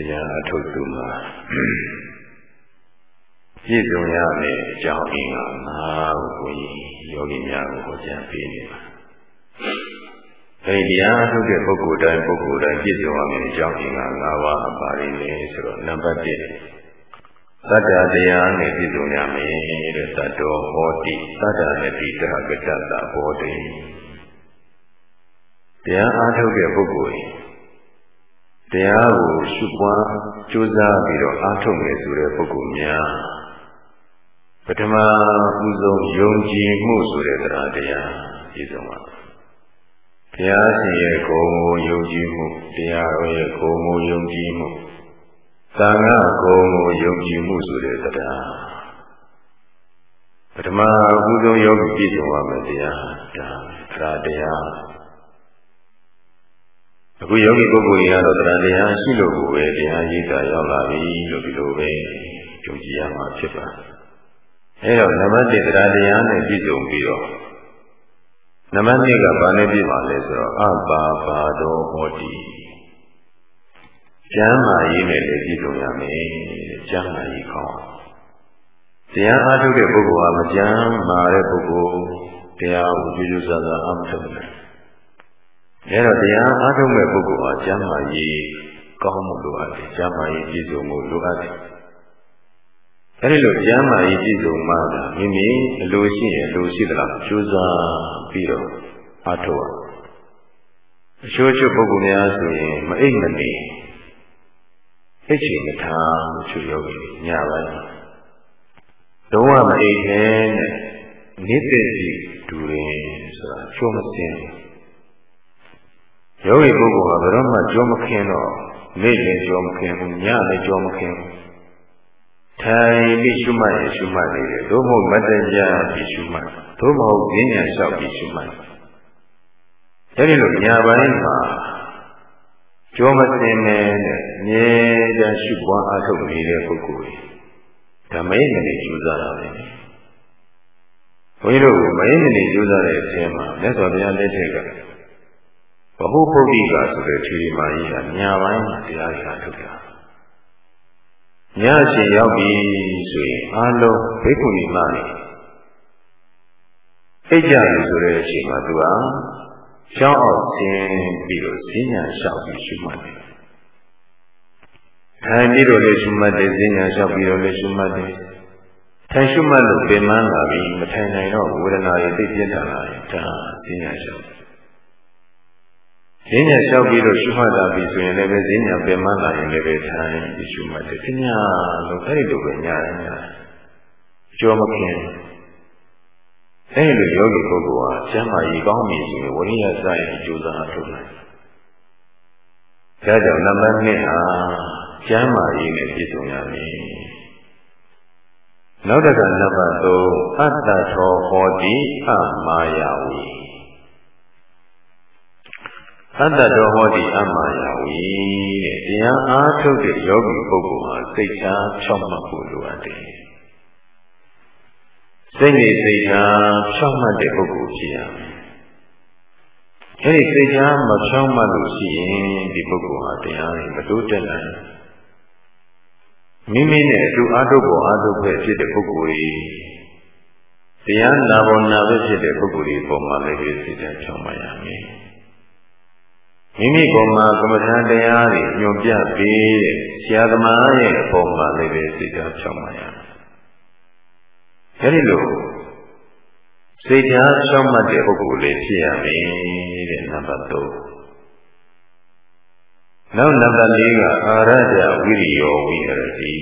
တရားအထုတ်သူမှာပြည့်စုံရမယ်အကြောင်းအင်္ဂါငါးခုကိုယောဂီများကိုဟောကြားပေးနေပါအဲဒီတရားထုတ်တဲ့ပုဂ္ဂိုလ်တိုင်းပုဂ္ဂိုလ်တိုင်းပြည့်စုံရမယ်အကြောင်းအင်္ဂါ၅ပါးပါရင်းလေဆိုတော့နံပါတ်1သတ္တတရားနဲ့ပြည့်စုံရမယ်တဲ့သတ္တောဟောတိသတ္တနဲ့တိတဟကတ္တဘောတိတရားအားထုတ်တဲ့ပုဂ္ဂိုလ် တရားကိုရှုပွားကြိုးစားပြီးတော့အားထုတ်မယ်ဆိုတဲ့ပုဂ္ဂိုလ်များပထမဦးဆုံးယုံကြည်မှုဆိုတဲ့တရားတရားပြည့်စုံပါဘုရားရှင်ရဲ့ဂုဏ်ကိုယုံကြည်မှုတရားတော်ရဲ့ဂုဏ်ကိုယုံကြည်မှုသံဃာဂုဏ်ကိုယုံကြည်မှုဆိုတဲ့တရားပထမဦးဆုံးယောဂီပြည့်စုံရမယ်တရားဒါတရား အခုယောဂီပုဂ္ဂိုလ်တွေကတော့တရားတရားရှိလို့ကိုပဲတရားရည်တာရောက်လာပြီလို့ဒီလိုပဲယုံကြည်ရမှာဖြစ်ပါအဲတော့နံပါတ်1တရားတရားနဲ့ပြည့်စုံပြီးတော့နံပါတ်2ကဘာနဲ့ပြည့်ပါလဲဆိုတော့အပါပါတော်ဟောတိကျမ်းမာရေးနဲ့လည်းပြည့်စုံရမယ်ကျမ်းမာရေးခေါင်းတရားအားထုတ်တဲ့ပုဂ္ဂိုလ်ဟာမကျမ်းမာတဲ့ပုဂ္ဂိုလ်တရားကိုကြိုးကြိုးစားစားအားမထုတ်နိုင် အဲတော့တရားအားထုတ်မဲ့ပုဂ္ဂိုလ်ဟာကျမ်းမာရေးကောင်းမှုလိုအပ်တယ်ကျမ်းမာရေးပြည့်စုံမှုလိုအပ်တယ်အဲဒီလိုကျမ်းမာရေးပြည့်စုံမှမိမိအလိုရှိရင်အလိုရှိသလားကြိုးစားပြီးတော့အားထုတ်ရအချို့ချို့ပုဂ္ဂိုလ်များဆိုရင်မအိပ်မနေအိတ်ချင်မထားချူယောဂီညပိုင်းလုံးဝမအိပ်ခဲနဲ့နေတဲ့စီဒူရင်ဆိုတာချိုးမစင်းဘူး ယောဂီပုဂ္ဂိုလ်ဟာဘယ်တော့မှကြောမခင်တော့နေ့လည်းကြောမခင်ဘူးညလည်းကြောမခင်ဘူးထိုင်ပြီးရှုမှတ်ရင်ရှုမှတ်နေတယ်သို့မဟုတ်မတ္တကြပြီးရှုမှတ်သို့မဟုတ်ဉာဏ်ဉာဏ်လျှောက်ပြီးရှုမှတ်အဲဒီလိုညာပိုင်းမှာကြောမစင်နဲ့မြဲတမ်းရှုပွားအားထုတ်နေတဲ့ပုဂ္ဂိုလ်ဓမ္မယနဲ့ကြိုးစားတာပဲဘုန်းကြီးတို့မယနဲ့ကြိုးစားတဲ့အချိန်မှာမြတ်စွာဘုရားလက်ထက်က ဘဟုပုဒ္ဓိကဆိုတဲ့ခြေမာကြီးကညာပိုင်းမှာတရားရှာထုတ်တာညရှင်ရောက်ပြီဆိုရင်အားလုံးဘိက္ခုနီမနေအိတ်ကြပြီဆိုတဲ့အချိန်မှာသူကရှောင်းအောင်ဆင်းပြီးတော့ဈဉ္ညာလျှောက်ပြီးရှုမှတ်တယ်ထိုင်ပြီးတော့လည်းရှုမှတ်တယ်ဈဉ္ညာလျှောက်ပြီးတော့လည်းရှုမှတ်တယ်ထိုင်ရှုမှတ်လို့ပင်မလာပြီမထိုင်နိုင်တော့ဝေဒနာတွေသိပြင်းထန်လာရင်ဒါဈဉ္ညာလျှောက် ဈဉ္ညာလျှောက်ပြီးတော့ရှုမှတ်တာပြီဆိုရင်လည်းပဲဈဉ္ညာပင်မလာရင်လည်းပဲထိုင်ပြီးရှုမှတ်တယ်။ဈဉ္ညာလို့အဲ့ဒီလိုပဲညာရညာကြောမခင်အဲ့ဒီလိုယောဂီပုဂ္ဂိုလ်ဟာကျမ်းမာရေးကောင်းပြီဆိုရင်ဝိရိယစရင်ကြိုးစားထုတ်နိုင်။ဒါကြောင့်နံပါတ်2ဟာကျမ်းမာရေးနဲ့ပြည့်စုံရမယ်။နောက်တစ်ခါနံပါတ်3အတ္တသောဟောတိအမာယာဝီ အတ္တတော်ဟောဒီအမှန်ယဝီတဲ့တရားအားထုတ်တဲ့ယောဂီပုဂ္ဂိုလ်ဟာစိတ်ချာဖြောင့်မတ်ဖို့လိုအပ်တယ်စိတ်နဲ့စိတ်ချာဖြောင့်မတ်တဲ့ပုဂ္ဂိုလ်ဖြစ်ရမယ်အဲဒီစိတ်ချာမဖြောင့်မတ်လို့ရှိရင်ဒီပုဂ္ဂိုလ်ဟာတရားနဲ့မတိုးတက်နိုင်မိမိနဲ့အတူအားထုတ်ဖို့အားထုတ်ဖို့ဖြစ်တဲ့ပုဂ္ဂိုလ်ကြီးတရားနာပေါ်နာပဲဖြစ်တဲ့ပုဂ္ဂိုလ်ကြီးပုံမှန်လည်းစိတ်ချာဖြောင့်မတ်ရမယ် မိမိကိုယ်မှာကမ္မထာတရားတွေညွန်ပြပေးတဲ့ဆရာသမားရဲ့အပေါ်မှာလည်းပဲစိတ်ဓာတ်ဖြောင်းပါရမယ်။အဲဒီလိုစိတ်ဓာတ်ဖြောင်းမှတ်တဲ့ပုဂ္ဂိုလ်လေးဖြစ်ရမယ်တဲ့နံပါတ်3နောက်နံပါတ်4ကအာရဒဝိရိယောဝိဟရတိ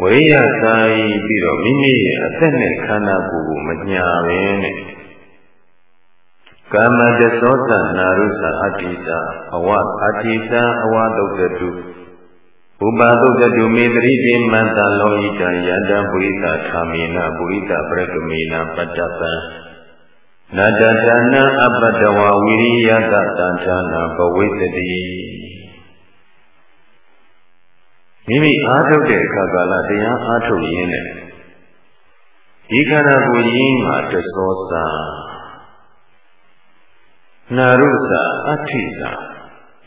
ဝိရဆိုင်ပြီးတော့မိမိရဲ့အသက်နဲ့ခန္ဓာကိုယ်ကိုမညာပဲနဲ့ ကာမတသောသနာရုသအတ္တိတာအဝအတ္တိတာအဝတုတ်တုဥပါတုတ်တုမေတရိတိမန္တလောဟိတယန္တပုရိသထာမေနပုရိသပရကမေနပတ္တပံနတတနာအပတဝဝိရိယတတန္ဌာနာဘဝိတတိမိမိအားထုတ်တဲ့အခါကာလတရားအားထုတ်ရင်းနဲ့ဒီခန္ဓာကိုယ်ကြီးမှာတသောသာ နာရုသအဋ္ဌိသာ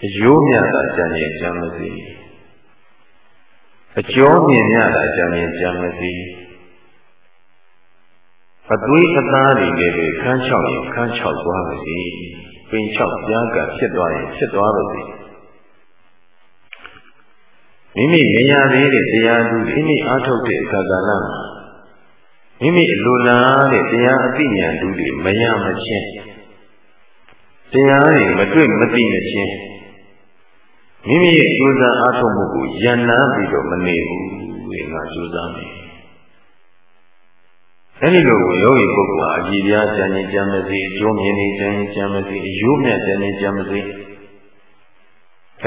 အယိုးမြတာကြံရင်ကြံမစီအကျော်မြင်မြတာကြံရင်ကြံမစီအသွေးအသားတွေလည်းပဲခန်းချောက်ရင်ခန်းချောက်သွားပါစေပင်ချောက်ကြားကဖြစ်သွားရင်ဖြစ်သွားပါစေမိမိမရသေးတဲ့တရားသူမိမိအားထုတ်တဲ့အခါကာလမှာမိမိအလိုလားတဲ့တရားအသိဉာဏ်သူတွေမရမချင်း တရားတွေမတွေ့မသိမချင်းမိမိရဲ့ကြိုးစားအားထုတ်မှုကိုယန္နာပြီးတော့မနေဘူးလေငါကြိုးစားမယ်အဲဒီလိုကိုယောဂီပုဂ္ဂိုလ်ဟာအကြည်ပြားဉာဏ်ဉာဏ်မစီအကျိုးမြင်နေဉာဏ်ဉာဏ်မစီအယိုးမြတ်ဉာဏ်ဉာဏ်မစီ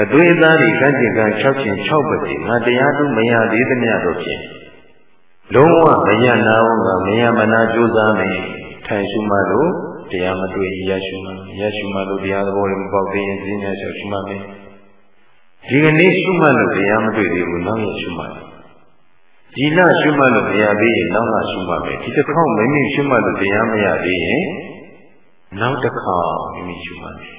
အသွေးသားတွေကန်းကျင်ကန်း၆ချင်း၆ပါးစီငါတရားသူမရသေးသမျှတော့ဖြင့်လုံးဝမရနာဘူးကမရမနာကြိုးစားမယ်ထိုင်ရှုမှလို့ တရားမတွေ့ရရှုမှရရှုမှလို့တရားသဘောတွေမပေါက်သေးရင်ဈဉ္ညာလျှောက်ရှုမှမယ်ဒီကနေ့ရှုမှလို့တရားမတွေ့သေးဘူးနောက်ရရှုမှမယ်ဒီလရှုမှတ်လို့မရသေးရင်နောက်ကရှုမှတ်မယ်ဒီတစ်ခေါက်မိမိရှုမှတ်လို့တရားမရသေးရင်နောက်တစ်ခေါက်မိမိရှုမှတ်မယ်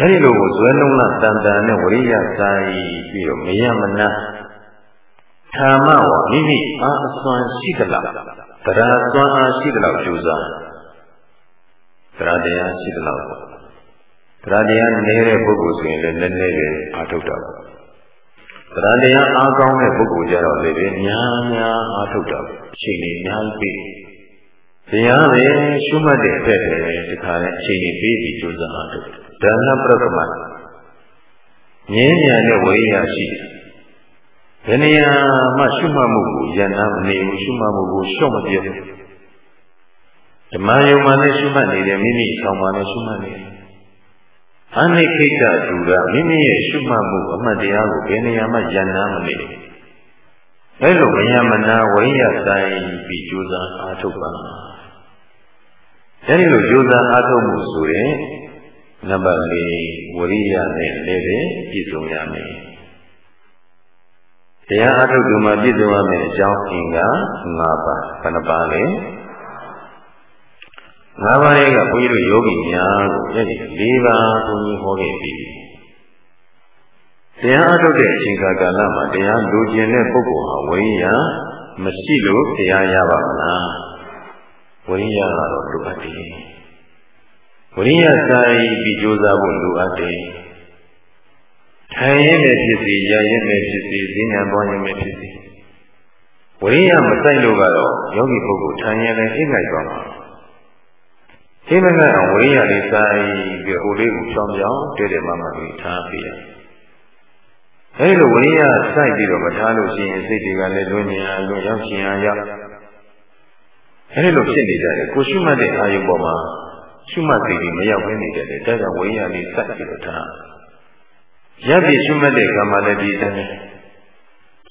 အဲဒီလိုကိုဇွဲလုံးလတန်တန်နဲ့ဝရိယစာယီပြီးတော့မရမနာဓမ္မဝမိမိအာအစွမ်းရှိသလားတရားစွမ်းအားရှိသလားကြိုးစား တရားတရားရှိသလားတရားတရားနေတဲ့ပုဂ္ဂိုလ်ဆိုရင်လည်းနည်းနည်းပဲအားထုတ်တာပါတရားတရားအားကောင်းတဲ့ပုဂ္ဂိုလ်ကြတော့လေများများအားထုတ်တာအချိန်ကြီးများပြီးတရားပဲရှုမှတ်တဲ့အဖြစ်ပဲဒီခါနဲ့အချိန်ကြီးပြီးပြီးကြိုးစားအားထုတ်ဒါနပရကမငင်းညာတဲ့ဝိရိယရှိတယ်ဘယ်နေရာမှရှုမှတ်မှုကိုယန္နာမနေဘူးရှုမှတ်မှုကိုရှော့မပြတ် ဓမ္မယုံမှနဲ့ရှုမှတ်နေတယ်မိမိဆောင်မှနဲ့ရှုမှတ်နေတယ်အနိခိတတူကမိမိရဲ့ရှုမှတ်မှုအမှတ်တရားကိုဘယ်နေရာမှယန္နာမနေအဲလိုမယမနာဝိရဆိုင်ပြီးကြိုးစားအားထုတ်ပါအဲဒီလိုကြိုးစားအားထုတ်မှုဆိုရင်နံပါတ်၄ဝရိယနဲ့လည်းပဲပြည့်စုံရမယ်တရားအားထုတ်သူမှာပြည့်စုံရမယ်အကြောင်းအင်္ဂါ၅ပါးဘယ်နှပါးလဲ ငါးပါးရဲ့ကဘုန်းကြီးတို့ယောဂီများကိုအဲ့ဒီ၄ပါးဘုန်းကြီးဟောခဲ့ပြီတရားအထုတ်တဲ့အချိန်ကာလမှာတရားလိုချင်တဲ့ပုဂ္ဂိုလ်ဟာဝိညာဉ်မရှိလို့တရားရပါမလားဝိညာဉ်ကတော့လိုအပ်တယ်ဝိညာဉ်ဆိုင်ပြီးကြိုးစားဖို့လိုအပ်တယ်ထိုင်ရင်လည်းဖြစ်စီရရင်လည်းဖြစ်စီဈဉ္ညာပွားရင်လည်းဖြစ်စီဝိညာဉ်မဆိုင်လို့ကတော့ယောဂီပုဂ္ဂိုလ်ထိုင်ရင်လည်းအိတ်ငိုက်သွားမှာ သိမကဝိရိယလေးဆိုင်ပြီးဟိုလေးကိုချောင်းချောင်းတဲတဲမှမှလေးထားပြရအဲဒီလိုဝိရိယစိုက်ပြီးတော့မထားလို့ရှိရင်စိတ်တွေကလည်းလွင်နေအောင်လွင်ရောက်ရှင်အောင်ရောက်အဲဒီလိုဖြစ်နေကြတယ်ကိုရှုမှတ်တဲ့အာယုပေါ်မှာရှုမှတ်စိတ်ကြီးမရောက်ဘဲနေကြတယ်ဒါကြောင့်ဝိရိယလေးစိုက်ပြီးတော့ထားရပ်ပြီးရှုမှတ်တဲ့ကံမှလည်းဒီတိုင်း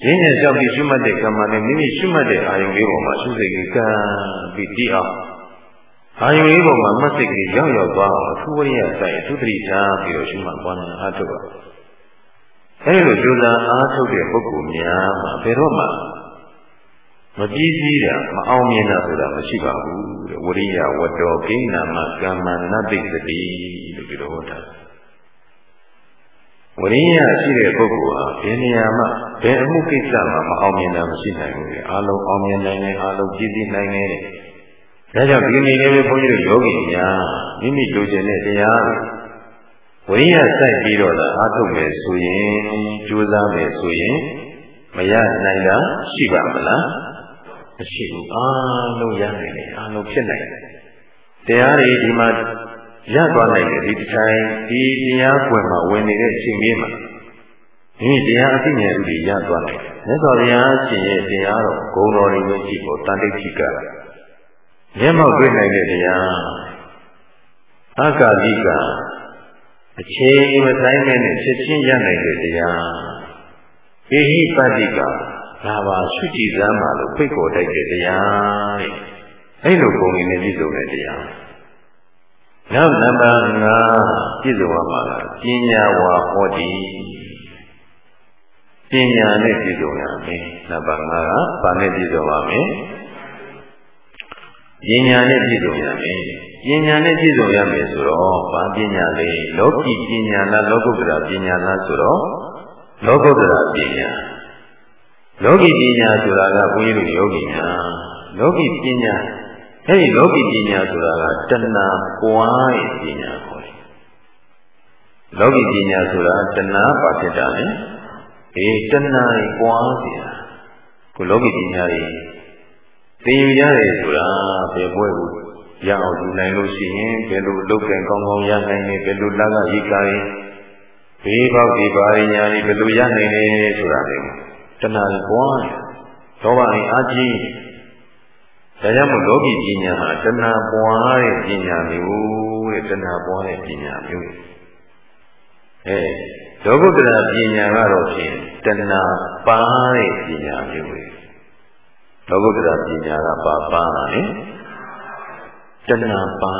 ရင်းရကြောက်ပြီးရှုမှတ်တဲ့ကံမှလည်းမိမိရှုမှတ်တဲ့အာယုလေးပေါ်မှာရှုစိတ်ကြီးကံပြီးတည်အောင် အာယုလေးပေါ်မှာမတ်စိတ်ကလေးရောက်ရောက်သွားအောင်အထူးဝရိယဆိုင်အထူးသတိထားပြီးတော့ရှုမှတ်ပွားများအားထုတ်ပါအဲဒီလိုကြိုးစားအားထုတ်တဲ့ပုဂ္ဂိုလ်များမှာဘယ်တော့မှမပြီးစည်းတာမအောင်မြင်တာဆိုတာမရှိပါဘူးတဲ့ဝရိယဝတ္တောကိဏမကမ္မနတိသတိလို့ဒီလိုဟောတာဝရိယရှိတဲ့ပုဂ္ဂိုလ်ဟာဘယ်နေရာမှာဘယ်အမှုကိစ္စမှာမအောင်မြင်တာမရှိနိုင်ဘူးလေအားလုံးအောင်မြင်နိုင်တယ်အားလုံးပြည့်စည်နိုင်တယ် ဒါကြောင့်ဒီနေ့လေးဘုန်းကြီးတို့ယောဂီများမိမိလိုချင်တဲ့တရားဝိညာဉ်စိုက်ပြီးတော့သာအားထုတ်မယ်ဆိုရင်ကြိုးစားမယ်ဆိုရင်မရနိုင်တာရှိပါမလားမရှိဘူးအားလုံးရနိုင်တယ်အားလုံးဖြစ်နိုင်တယ်တရားတွေဒီမှာရသွားနိုင်တယ်ဒီတိုင်းဒီတရားကွယ်မှာဝင်နေတဲ့အချိန်လေးမှာဒီတရားအသိဉာဏ်တွေရသွားနိုင်တယ်မြတ်စွာဘုရားရှင်ရဲ့တရားတော်ဂုဏ်တော်တွေပဲကြည့်ဖို့တန်တိတ်ကြီးကလာ မျက်မှောက်တွေ့နိုင်တဲ့တရားအကာလိကအချိန်မဆိုင်တဲ့နဲ့ချက်ချင်းရနိုင်တဲ့တရားဣဟိပတ္တိကဒါပါရှုကြည်စမ်းပါလို့ဖိတ်ခေါ်တိုက်တဲ့တရားတဲ့အဲ့လိုပုံရင်းနဲ့ပြည့်စုံတဲ့တရားနောက်နံပါတ်5ပြည့်စုံရမှာကပညာဝါဟောတိပညာနဲ့ပြည့်စုံရမယ်နံပါတ်5ကဘာနဲ့ပြည့်စုံပါမလဲ ပညာနဲ့ပြည့်စုံရမယ်ပညာနဲ့ပြည့်စုံရမယ်ဆိုတော့ဘာပညာလဲလောကီပညာလားလောကုတ္တရာပညာလားဆိုတော့လောကုတ္တရာပညာလောကီပညာဆိုတာကဘုန်းကြီးတို့ယောဂီများလောကီပညာအဲဒီလောကီပညာဆိုတာကတဏှာပွားရဲ့ပညာခေါ်တယ်လောကီပညာဆိုတာတဏှာပါဖြစ်တာလေအေးတဏှာကြီးပွားစီတာကိုလောကီပညာကြီး သင်ယူရတယ်ဆိုတာဘယ်ဘွဲ့ဘူးရအောင်ယူနိုင်လို့ရှိရင်ဘယ်လိုလုပ်ကံကောင်းကောင်းရနိုင်လဲဘယ်လိုလက်ကရိကာရင်ဘေးပေါက်ဒီပါရိညာတွေဘယ်လိုရနိုင်လဲဆိုတာလေတဏှာကြီးပွားတယ်လောဘကြီးအာကြီးဒါကြောင့်မို့လောကီပညာဟာတဏှာပွားတဲ့ပညာမျိုးတဲ့တဏှာပွားတဲ့ပညာမျိုးအဲလောကုတ္တရာပညာကတော့ဖြင့်တဏှာပါတဲ့ပညာမျိုးပဲ လောကုတ္တရာပညာကပါပါလေတဏှာပါ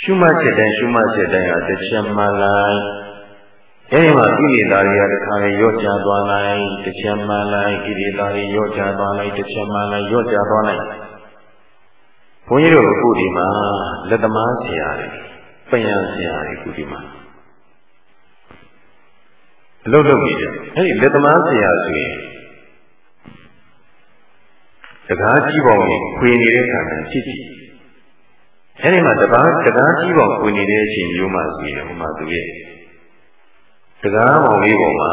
ရှုမှတ်ချက်တိုင်းရှုမှတ်ချက်တိုင်းဟာတစ်ချက်မှလိုက်အဲဒီမှာကိလေသာတွေကတခါလေရော့ချသွားလိုက်တစ်ချက်မှလိုက်ကိလေသာတွေရော့ချသွားလိုက်တစ်ချက်မှလိုက်ရော့ချသွားလိုက်ဘုန်းကြီးတို့အခုဒီမှာလက်သမားဆရာတွေပညာဆရာတွေအခုဒီမှာအလုပ်လုပ်နေတယ်အဲဒီလက်သမားဆရာဆိုရင် တကားကြီးပေါင်းကိုခွေနေတဲ့ခါမှာကြည့်ကြည့်အဲဒီမှာတကားတကားကြီးပေါင်းခွေနေတဲ့အချိန်မျိုးမှဆိုရင်ဟိုမှာသူရဲ့တကားပေါင်းလေးပေါ်မှာ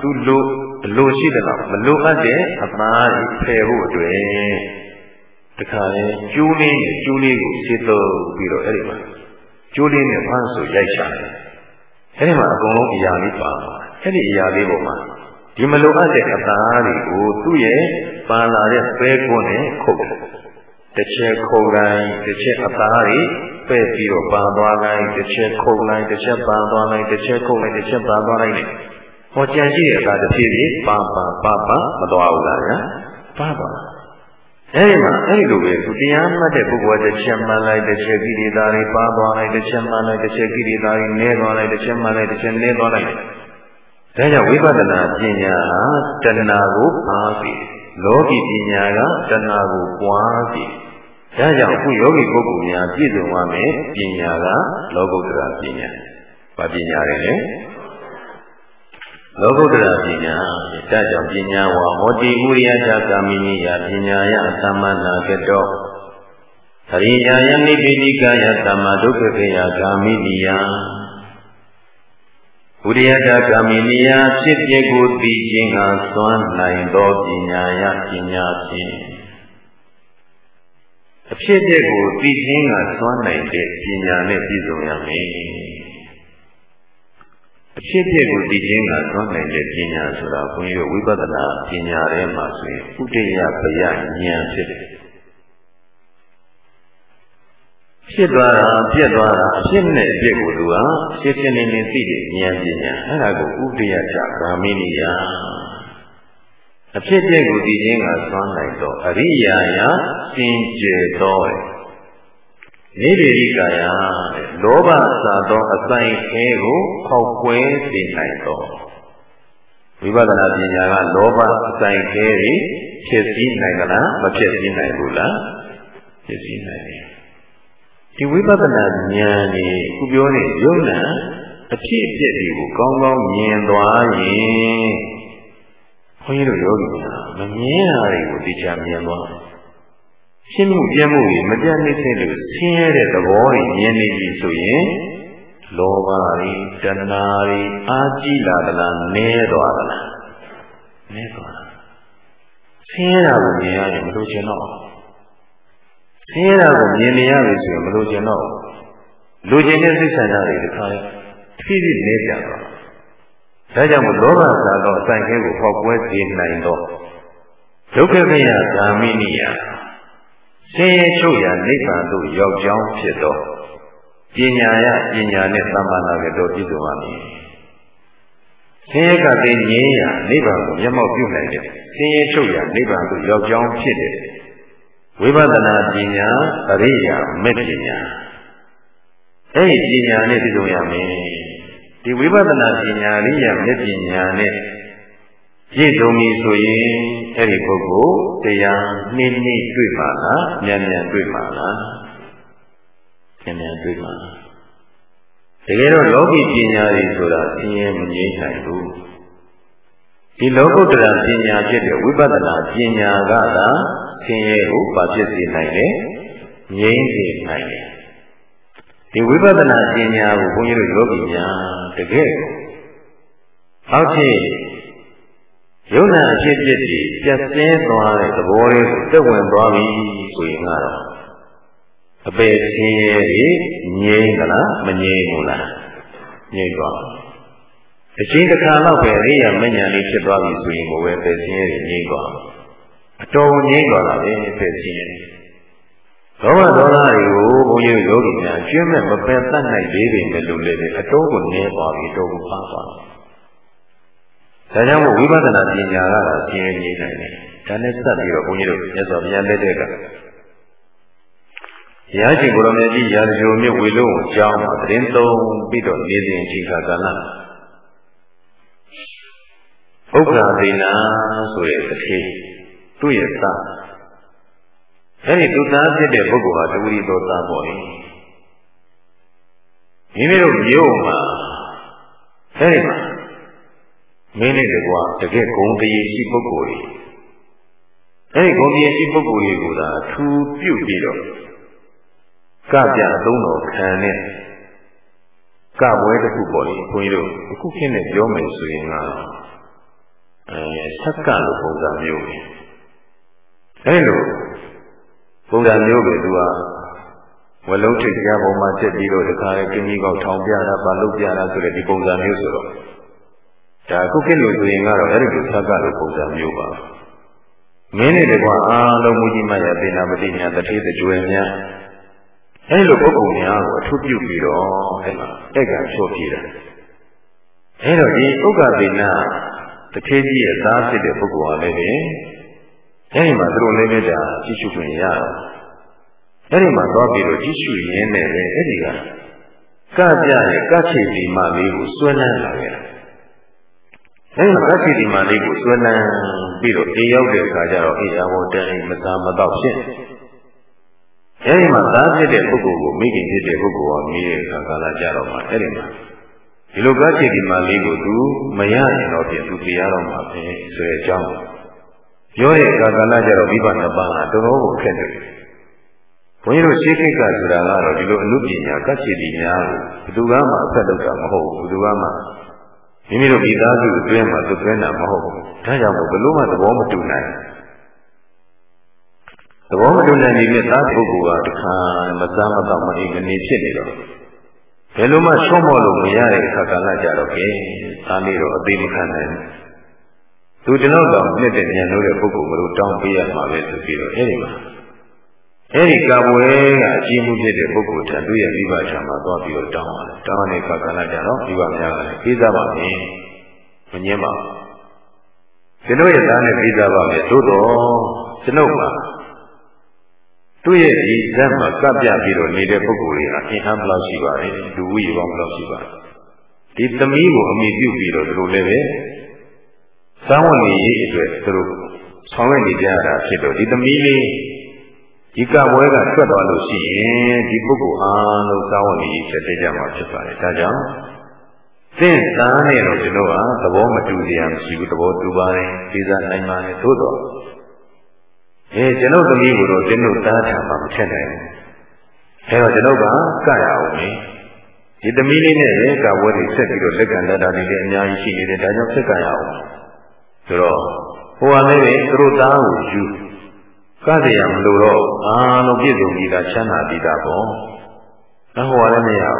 သူ့လိုအလိုရှိတဲ့တော့မလိုအပ်တဲ့အသားဖယ်ဖို့အတွက်တခါလဲကျိုးလေးနဲ့ကျိုးလေးကိုစေတုပ်ပြီးတော့အဲ့ဒီမှာကျိုးလေးနဲ့ဖမ်းဆိုရိုက်ချတယ်အဲ့ဒီမှာအကုန်လုံးအရာလေးပါအဲ့ဒီအရာလေးပေါ်မှာဒီမလိုအပ်တဲ့အသားတွေကိုသူ့ရဲ့ ပန်လာတဲ့ပဲကွန်းနဲ့ခုတ်တယ်တစ်ချက်ခုတ်တိုင်းတစ်ချက်အသားတွေပဲ့ပြီးတော့ပန်သွားတိုင်းတစ်ချက်ခုတ်လိုက်တစ်ချက်ပန်သွားလိုက်တစ်ချက်ခုတ်လိုက်တစ်ချက်ပန်သွားလိုက်နဲ့ဟောကြံရှိတဲ့အသားတစ်ဖြည်းဖြည်းပန်ပန်ပန်ပန်မသွားဘူးလားဗျာပန်ပါအဲဒီမှာအဲဒီလိုပဲသူတရားမှတ်တဲ့ပုဂ္ဂိုလ်တစ်ချက်မှန်လိုက်တစ်ချက်ကိရိတာတွေပါသွားလိုက်တစ်ချက်မှန်လိုက်တစ်ချက်ကိရိတာတွေနည်းသွားလိုက်တစ်ချက်မှန်လိုက်တစ်ချက်နည်းသွားလိုက်ဒါကြောင့်ဝိပဿနာပညာဟာတဏှာကိုပါပြီ လောကီပညာကတဏှာကိုပွားပြီဒါကြောင့်အခုယောဂီပုဂ္ဂိုလ်များပြည့်စုံရမယ်ပညာကလောကုတ္တရာပညာ။ဘာပညာလဲလဲလောကုတ္တရာပညာဒါကြောင့်ပညာဝါဟောတိဥရိယချကာမိနိယပညာယသမ္မနာကတောအရိယာယနိပိတိကာယသမ္မာဒုက္ခခေယဂာမိနိယ ဥရိယတကာမိနိယဖြစ်ပျက်ကိုသိခြင်းကသွမ်းနိုင်သောပညာယပညာဖြင့်အဖြစ်တဲ့ကိုသိခြင်းကသွမ်းနိုင်တဲ့ပညာနဲ့ပြည့်စုံရမယ်အဖြစ်တဲ့ကိုသိခြင်းကသွမ်းနိုင်တဲ့ပညာဆိုတာဘုန်းကြီးဝိပဿနာပညာထဲမှာဆိုရင်ဥဒိယပယဉာဏ်ဖြစ်တယ် ဖြစ်သွားတာပြက်သွားတာအဖြစ်နဲ့အပြက်ကိုသူကဖြစ်ဖြစ်နေနေသိတဲ့ဉာဏ်ပညာအဲ့ဒါကိုဥဒိယချဗာမိနိယအဖြစ်ပြက်ကိုသိခြင်းကသွမ်းနိုင်တော့အရိယာယစင်ကြယ်သောနေဗေရိကာယလောဘစာသောအဆိုင်ခဲကိုဖောက်ကွဲစေနိုင်တော့ဝိပဿနာပညာကလောဘအဆိုင်ခဲတွေဖြစ်စည်းနိုင်သလားမဖြစ်စည်းနိုင်ဘူးလားဖြစ်စည်းနိုင်တယ် ဒီဝိပဿနာဉာဏ်นี่ခုပြောနေယုံနာအဖြစ်အပျက်တွေကိုကောင်းကောင်းမြင်သွားရင်ဘုန်းကြီးတို့ယောဂီများမမြင်ရတာတွေကိုသိချာမြင်သွားရှင်းမှုပြမှုတွေမပြတ်နေသေးလို့ဆင်းရဲတဲ့သဘောတွေမြင်နေပြီဆိုရင်လောဘတွေတဏှာတွေအာကြည့်လာသလားနည်းသွားသလားနည်းသွားတာဆင်းရဲတာကိုမြင်ရရင်မလို့ချင်တော့ ဆင်းရဲတာကိုမြင်နေရပြီဆိုရင်မလို့ကျင်တော့လူကျင်တဲ့စိတ်ဆန္ဒတွေတခါဖြည်းဖြည်းနေကြတော့ဒါကြောင့်မို့လောဘသာသောအဆိုင်ခဲကိုဖောက်ပွဲစေနိုင်တော့ဒုက္ခခယဂာမိနိယဆင်းရဲချုပ်ရာနိဗ္ဗာန်သို့ရောက်ကြောင်းဖြစ်သောပညာယပညာနဲ့သမ္မာနာကတော့ပြည့်စုံပါမည်ဆင်းရဲကတည်းငြင်းရာနိဗ္ဗာန်ကိုမျက်မှောက်ပြုနိုင်တဲ့ဆင်းရဲချုပ်ရာနိဗ္ဗာန်သို့ရောက်ကြောင်းဖြစ်တဲ့ ဝိပဿနာပညာအရိယာမေပညာအဲ့ဒီပညာနဲ့ပြည့်စုံရမယ်ဒီဝိပဿနာပညာအရိယာမေပညာနဲ့ပြည့်စုံပြီဆိုရင်အဲ့ဒီပုဂ္ဂိုလ်တရားနှိမ့်နှိမ့်တွေ့ပါလားဉာဏ်ဉာဏ်တွေ့ပါလားပြန်ပြန်တွေ့မှာတကယ်တော့လောကီပညာတွေဆိုတာဆင်းရဲမငြိမ်းနိုင်ဘူးဒီလောကုတ္တရာပညာဖြစ်တဲ့ဝိပဿနာပညာကသာ ဆင်းရဲကိုပါဖြစ်စေနိုင်တယ်ငြိမ်းစေနိုင်တယ်ဒီဝိပဿနာပညာကိုဘုန်းကြီးတို့ယောဂီများတကယ်အောက်ဖြစ်ယုံနာအဖြစ်ဖြစ်ပြီးပြတ်စင်းသွားတဲ့သဘောလေးကိုတက်ဝင်သွားပြီဆိုရင်ကတော့အပေဆင်းရဲကြီးငြိမ်းသလားမငြိမ်းဘူးလားငြိမ်းသွားအချင်းတစ်ခါတော့ပဲရိယာမညာလေးဖြစ်သွားပြီဆိုရင်ကိုပဲပေဆင်းရဲကြီးငြိမ်းသွား အတော်ငြိမ်းသွားတာပဲပေဆင်းရဲဒေါမဒေါသတွေကိုဘုန်းကြီးယောဂီများကျွမ်းမဲ့မပယ်တတ်နိုင်သေးပေမဲ့လို့လည်းအတော်ကိုနည်းသွားပြီအတော်ကိုပါသွားတယ်ဒါကြောင့်မို့ဝိပဿနာပညာကတော့ရှင်းရင်းနိုင်တယ်ဒါနဲ့ဆက်ပြီးတော့ဘုန်းကြီးတို့မြတ်စွာဘုရားလက်ထက်ကရာရှိကိုရမေကြီးရာဇဂိုမြတ်ဝေလုံးကိုကြောင်းမှာသတင်းသုံးပြီးတော့နေစဉ်ချိန်ခါကာလဥက္ကာဒိနာဆိုတဲ့တတိ သူ့ရဲ့သားအဲဒီသူသားဖြစ်တဲ့ပုဂ္ဂိုလ်ဟာတဝိရိသောသားပေါ့လေမိမိတို့မြို့မှာအဲဒီမှာမင်းနဲ့တကွာတကယ်ဂုံတရေရှိပုဂ္ဂိုလ်တွေအဲဒီဂုံတရေရှိပုဂ္ဂိုလ်တွေကိုသာထူပြုတ်ပြီးတော့ကပြအသုံးတော်ခံတဲ့ကပွဲတစ်ခုပေါ့လေခွန်ကြီးတို့အခုခင်းနဲ့ပြောမယ်ဆိုရင်ကအဲဆက်ကလို့ပုံစံမျိုးပဲ အဲလိုပုံစံမျိုးပဲသူကဝလုံးထိပ်ကြားပေါ်မှာချက်ပြီးတော့တခါလေကင်းကြီးကောက်ထောင်ပြတာပါလုတ်ပြတာဆိုတဲ့ဒီပုံစံမျိုးဆိုတော့ဒါခုခေတ်လိုဆိုရင်ကတော့အဲ့ဒီလိုဆက်ကလိုပုံစံမျိုးပါမင်းနဲ့တကွာအားလုံးမူကြီးမရသေနာပတိညာတတိတကြွယ်များအဲ့လိုပုဂ္ဂိုလ်များကိုအထုပြုပြီးတော့အဲ့မှာအဲ့ကချောပြတာအဲ့တော့ဒီဥက္ကသေနာတထေးကြီးရဲ့သားဖြစ်တဲ့ပုဂ္ဂိုလ်ဟာလည်းပဲ အဲ့ဒီမှာသူတို့လည်းပဲဒါကြည့်ရှုခွင့်ရတော့အဲ့ဒီမှာသွားပြီးတော့ကြည့်ရှုရင်းနဲ့ပဲအဲ့ဒီကကကြရဲ့ကချေဒီမလေးကိုစွဲလန်းလာခဲ့တာအဲဒီကတိဒီမာလေးကိုစွဲလန်းပြီးတော့အေးရောက်တဲ့အခါကျတော့အေးအဘောတန်မစားမတော့ဖြစ်အဲဒီမှာသားဖြစ်တဲ့ပုဂ္ဂိုလ်ကိုမိခင်ဖြစ်တဲ့ပုဂ္ဂိုလ်ကမိတဲ့အခါကာလကြတော့မှအဲဒီမှာဒီလိုကတိဒီမာလေးကိုသူမရရင်တော့ပြင်သူပြရတော့မှာပဲဆိုတဲ့အကြောင်း ပြောတဲ့အခါကာလကြတော့မိဘနှစ်ပါးကတော်တော်ကိုခက်တယ်ဘုန်းကြီးတို့ရှေးခေတ်ကဆိုတာကတော့ဒီလိုအမှုပညာကတ်ချီတီများကိုဘယ်သူမှအဆက်လုပ်တာမဟုတ်ဘူးဘယ်သူမှမိမိတို့မိသားစုအတွင်းမှာသူသွင်းတာမဟုတ်ဘူး။ဒါကြောင့်မို့ဘလို့မှသဘောမတူနိုင်သဘောမတူနိုင်ဒီမြတ်သားပုဂ္ဂိုလ်ကတခါမစားမတော့မအိမ်ကနေဖြစ်နေတော့ဘယ်လိုမှချောမော့လို့မရတဲ့အခါကလည်းကြတော့ကဲဒါလေးတော့အသေးမခံနိုင်ဘူး သူတလောက်တော့နှစ်တဲ့ဉာဏ်လို့တဲ့ပုဂ္ဂိုလ်မလို့တောင်းပေးရမှာပဲဆိုပြီးတော့အဲ့ဒီမှာအဲ့ဒီကာပွဲကအကြီးမှုဖြစ်တဲ့ပုဂ္ဂိုလ်တန်သူ့ရဲ့မိဘချာမှာသွားပြီးတော့တောင်းရတယ်တောင်းတဲ့အခါကလည်းကြတော့မိဘများကလည်းပြေးစားပါမယ်မငင်းပါဘူးကျွန်တော်ရဲ့သားနဲ့ပြေးစားပါမယ်သို့တော့ကျွန်ုပ်မှာသူ့ရဲ့ဒီဇက်မှာကပ်ပြပြီးတော့နေတဲ့ပုဂ္ဂိုလ်တွေဟာအင်အားဘယ်လောက်ရှိပါလဲလူဝိရောဘယ်လောက်ရှိပါလဲဒီသမီးကိုအမိပြုပြီးတော့သူတို့လည်းပဲ စောင်းဝင်ရေးအတွက်သူတို့ဆောင်ရွက်နေကြတာဖြစ်တော့ဒီသမီးလေးဒီကပွဲကထွက်သွားလို့ရှိရင်ဒီပုဂ္ဂိုလ်အားလုံးသာဝန်ကြီးဖြစ်တဲ့ကြမှာဖြစ်ပါတယ်။ဒါကြောင့်သင်သားနဲ့တော့ကျွန်တော်ကသဘောမတူကြရမရှိဘူးသဘောတူပါတယ်ပြီးစားနိုင်ပါတယ်သို့တော့အဲကျွန်တော်သမီးကိုတော့ကျွန်တော်သားထံမှာမထက်နိုင်ဘူး။အဲတော့ကျွန်တော်ကကရအောင်လေဒီသမီးလေးနဲ့လည်းကဝဲတွေဆက်ပြီးတော့လက်ခံတတ်တာတွေလည်းအများကြီးရှိနေတယ်ဒါကြောင့်ဆက်ကရအောင် ဆိုတော့ဟိုကလည်းသူတို့သားကိုယူကစရာမလိုတော့အားလုံးပြည့်စုံပြီးသားချမ်းသာပြီးသားပေါ့။အဟောလည်းမရဘူး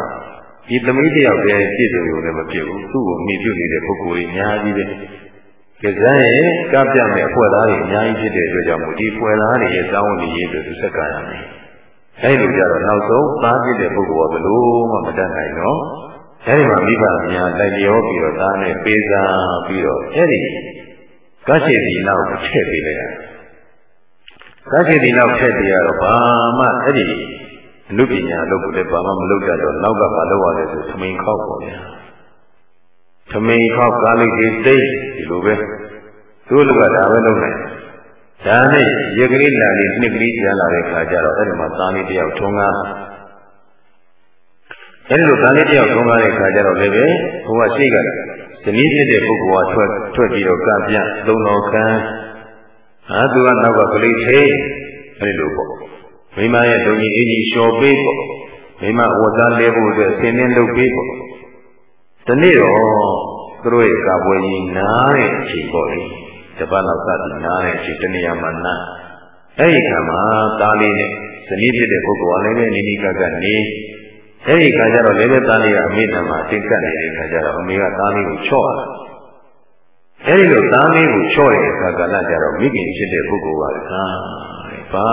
။ဒီသမီးတယောက်တည်းပြည့်စုံရုံနဲ့မဖြစ်ဘူး။သူ့ကိုမြင်ပြုနေတဲ့ပုဂ္ဂိုလ်ကြီးအများကြီးပဲ။ကစားရဲ့ကပြမဲ့အဖွဲသားတွေအများကြီးဖြစ်တဲ့အတွက်ကြောင့်ဒီဖွဲသားတွေရဲ့တောင်းဝန်ရေးတွေသူစက်ကရမယ်။အဲဒီလိုကြတော့နောက်ဆုံးသားဖြစ်တဲ့ပုဂ္ဂိုလ်ကဘလို့မှမတတ်နိုင်တော့အဲဒီမှာမိဘများတိုက်လျောပြီးတော့သားနဲ့ပေးစားပြီးတော့အဲဒီ ကရှိဒီနောက်ထည့်ပေးလိုက်ရတယ်သက္ကေတိနောက်ထက်တည်းကတော့ဘာမှအဲ့ဒီအနုပညာလုပ်ဖို့လည်းဘာမှမလုပ်ကြတော့နောက်ကဘာလုပ်ရလဲဆိုသမင်ခောက်ပေါ့ဗျာသမင်ခောက်ကားလိုက်သေးသိဒီလိုပဲသူ့လူကဒါပဲလုပ်နိုင်ဒါနဲ့ရကလေးလာလေးနှစ်ကလေးပြန်လာတဲ့ခါကျတော့အဲ့ဒီမှာသားလေးတယောက်ထုံးကားအဲဒီလိုသားလေးတယောက်ဆုံးသွားတဲ့ခါကျတော့လည်းပဲဘုရားရှိက ဇနီးဖြစ်တဲ့ပုဂ္ဂိုလ်ကထွက်ထွက်ပြီးတော့ကပြသုံးတော်ခံဟာသူကနောက်ကကလေးသေးအဲဒီလိုပေါ့မိမရဲ့ဒုံကြီးအကြီးလျှော်ပေးပေါ့မိမဝတ်သားလဲဖို့အတွက်ဆင်းနှင်းလုပ်ပေးပေါ့ဒီနေ့တော့သူတို့ရဲ့ကာပွဲကြီးနားတဲ့အချိန်ပေါ့လေတပတ်လောက်သတိနားတဲ့အချိန်တနေရာမှာနားအဲဒီခါမှာသားလေးနဲ့ဇနီးဖြစ်တဲ့ပုဂ္ဂိုလ်ကလည်းပဲနိနိကကနေ အဲဒီခါကျတော့လည်းပဲသားလေးကအမေနာမှာတင်ကတ်နေတဲ့ခါကျတော့အမေကသားလေးကိုချော့တာအဲဒီလိုသားလေးကိုချော့တဲ့အခါကလည်းကျတော့မိခင်ဖြစ်တဲ့ပုဂ္ဂိုလ်ကလည်းဟာဘာ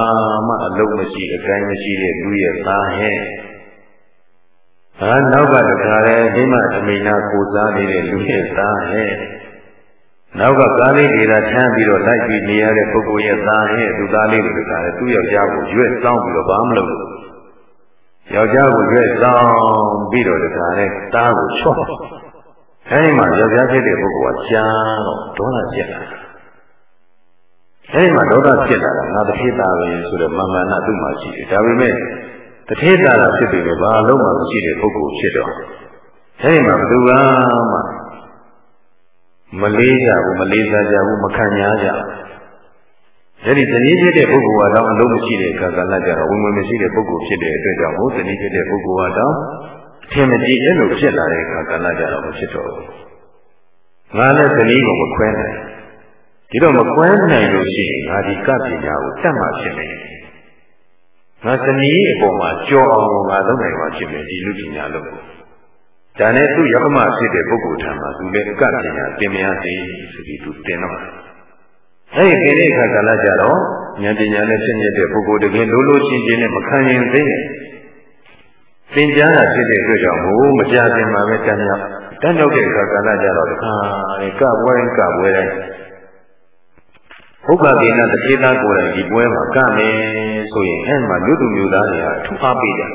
မှအလုံးမရှိအကိုင်းမရှိတဲ့လူရဲ့သားဟဲ့ဟာနောက်ကတခါလဲဒီမှာအမိနာကိုစားနေတဲ့လူရဲ့သားဟဲ့နောက်ကကားလေးတွေသာထမ်းပြီးတော့လိုက်ပြီးနေရတဲ့ပုဂ္ဂိုလ်ရဲ့သားဟဲ့သူသားလေးတွေကလည်းသူ့ယောက်ျားကိုရွက်စောင်းပြီးတော့ဘာမှမလုပ်ဘူး ယောက်ျားကိုရွက်စောင်းပြီးတော့တခါလဲသားကိုချော့အဲဒီမှာယောက်ျားဖြစ်တဲ့ပုဂ္ဂိုလ်ကကြာတော့ဒေါသဖြစ်လာအဲဒီမှာဒေါသဖြစ်လာတာငါတစ်ခေသားပဲဆိုတော့မာမနာသူ့မှာရှိတယ်ဒါပေမဲ့တစ်ခေသားတာဖြစ်ပြီဘာလုံးမှမရှိတဲ့ပုဂ္ဂိုလ်ဖြစ်တော့အဲဒီမှာဘယ်သူကမှမလေးကြဘူးမလေးစားကြဘူးမခံညာကြဘူး အဲဒီတနည်းဖြစ်တဲ့ပုဂ္ဂိုလ်ကတော့အလုံးမရှိတဲ့အခါကလည်းကြတော့ဝင်ဝင်မရှိတဲ့ပုဂ္ဂိုလ်ဖြစ်တဲ့အတွက်ကြောင့်ဟိုတနည်းဖြစ်တဲ့ပုဂ္ဂိုလ်ကတော့ထင်မကြည့်အဲ့လိုဖြစ်လာတဲ့အခါကလည်းကြတော့မဖြစ်တော့ဘူးငါလည်းတနည်းကိုမခွဲနိုင်ဒီတော့မခွဲနိုင်လို့ရှိရင်ငါဒီကပညာကိုတတ်မှဖြစ်မယ်ငါတနည်းအပေါ်မှာကြော်အောင်ငါလုပ်နိုင်မှာဖြစ်မယ်ဒီလူပညာလို့ဒါနဲ့သူ့ယောဂမဖြစ်တဲ့ပုဂ္ဂိုလ်ထံမှာသူလည်းကပညာသင်မရစေဆိုပြီးသူတင်တော့ အဲဒီသင်တဲ့အခါကလည်းကြတော့ဉာဏ်ပညာနဲ့ဖြစ်နေတဲ့ပုဂ္ဂိုလ်တကယ်လိုလိုချင်းချင်းနဲ့မခံရင်သိနေသင်ကြားတာဖြစ်တဲ့အတွက်ကြောင့်ဟိုမကြခင်မှာပဲတန်းရောက်တန်းရောက်တဲ့အခါကလည်းကြတော့တခါလေကပွဲတိုင်းကပွဲတိုင်းဘုက္ခကိနတတိသားကိုယ်တိုင်ဒီပွဲမှာကမယ်ဆိုရင်အဲ့မှာမြို့သူမြို့သားတွေကထူအားပေးတယ်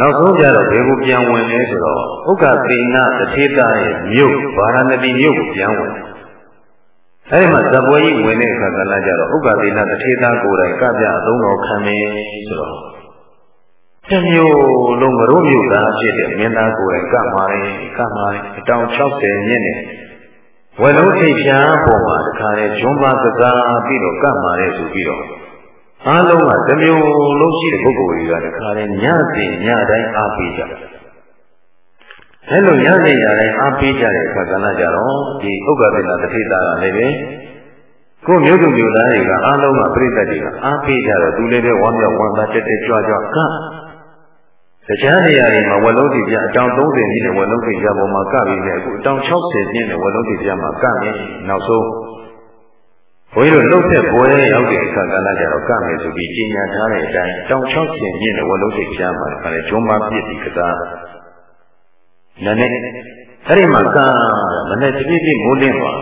နောက်ဆုံးကြတော့ဘယ်ကိုပြန်ဝင်လဲဆိုတော့ဥက္ကသေနတထေတာရဲ့မြို့ဗာရာဏသီမြို့ကိုပြန်ဝင် အဲဒီမှာဇပွဲကြီးဝင်တဲ့အခါကလည်းကြတော့ဥက္ကသေနတထေတာကိုယ်တိုင်ကပြအသုံးတော်ခံမယ်ဆိုတော့တမျိုးလုံးမရိုးမြို့သားဖြစ်တဲ့မင်းသားကိုယ်တိုင်ကမှာတယ်ကမှာတယ်အတောင်60မြင့်နဲ့ဝယ်လုံးထိပ်ဖြားပေါ်မှာတခါလေဂျွန်ပါကစားပြီးတော့ကမှာတယ်ဆိုပြီးတော့အားလုံးကတမျိုးလုံးရှိတဲ့ပုဂ္ဂိုလ်တွေကတခါလေညစဉ်ညတိုင်းအားပေးကြတယ်။ အဲလိုညစဉ်ညတိုင်းအားပေးကြတဲ့အခါကလည်းကြတော့ဒီဥက္ကဋ္ဌနာတတိတာကလည်းပဲကိုမျိုးသူမျိုးသားတွေကအားလုံးကပြိတ္တတွေကအားပေးကြတော့သူလည်းပဲဝမ်းမြောက်ဝမ်းသာတက်တက်ကြွကြွကတရားနေရာတွေမှာဝက်လုံးတိပြအတောင်30ပြည့်နဲ့ဝက်လုံးတိပြပေါ်မှာကပြီးနေအခုအတောင်60ပြည့်နဲ့ဝက်လုံးတိပြမှာကမယ်နောက်ဆုံးဘုန်းကြီးတို့လှုပ်သက်ပွဲရောက်တဲ့အခါကလည်းကြတော့ကမယ်ဆိုပြီးကြီးညာထားတဲ့အတိုင်းတောင်60ပြည့်နဲ့ဝက်လုံးတိပြမှာခါလေဂျုံမပြည့်ဒီကစား နာနဲ့အဲ့ဒီမှာကမနဲ့တပြည့်ပြည့်မိုးလင်းသွား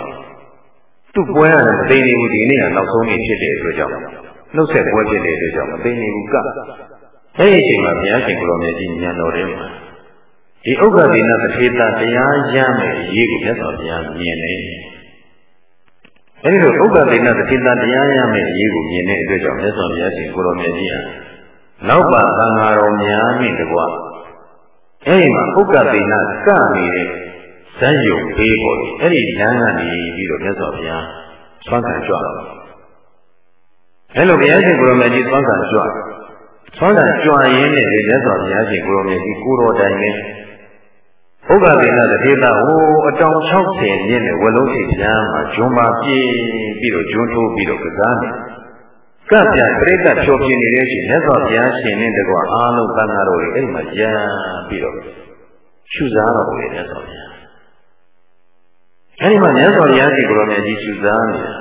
သူ့ပွဲရတယ်မသိနေဘူးဒီနေ့ကနောက်ဆုံးနေ့ဖြစ်တဲ့အတွက်ကြောင့်လှုပ်ဆက်ပွဲဖြစ်တဲ့အတွက်ကြောင့်မသိနေဘူးကအဲ့ဒီအချိန်မှာဘုရားရှင်ကိုယ်တော်မြတ်ကြီးညံတော်တယ်မှာဒီဥက္ကဋ္ဌိနသထေတာတရားရမယ်အရေးကိုမြတ်စွာဘုရားမြင်တယ်။အဲဒီလိုဥက္ကဋ္ဌိနသထေတာတရားရမယ်အရေးကိုမြင်တဲ့အတွက်ကြောင့်မြတ်စွာဘုရားရှင်ကိုယ်တော်မြတ်ကြီးဟာနောက်ပါသံဃာတော်များနှင့်တကွ အဲဒီမှာဥက္ကဋ္ဌိနကနေတဲ့ဇန်ယုံဘေးပေါ်အဲ့ဒီလမ်းကနေပြီးတော့မြတ်စွာဘုရားဆွမ်းခံကြွလာတယ်။အဲလိုဘုရားရှင်ကိုယ်တော်မြတ်ကြီးဆွမ်းခံကြွဆွမ်းခံကြွရင်းနဲ့လေမြတ်စွာဘုရားရှင်ကိုယ်တော်မြတ်ကြီးကိုတော်တိုင်နဲ့ဥက္ကဋ္ဌိနတတိတာဟိုအတောင်60မြင့်နဲ့ဝလုံးစိတ်ပြမ်းမှာဂျွန်ပါပြေးပြီးတော့ဂျွန်းထိုးပြီးတော့ကစားနေ ကပ်ပြပြိတ္တဖြောပြနေတဲ့ရှင်မြတ်စွာဘုရားရှင်နဲ့တကွာအားလုံးသံဃာတော်တွေအဲ့ဒီမှာရမ်းပြီးတော့ရှုစားတော်မူတယ်မြတ်စွာဘုရားအဲ့ဒီမှာမြတ်စွာဘုရားရှင်ကိုယ်တော်မြတ်ကြီးရှုစားနေတာ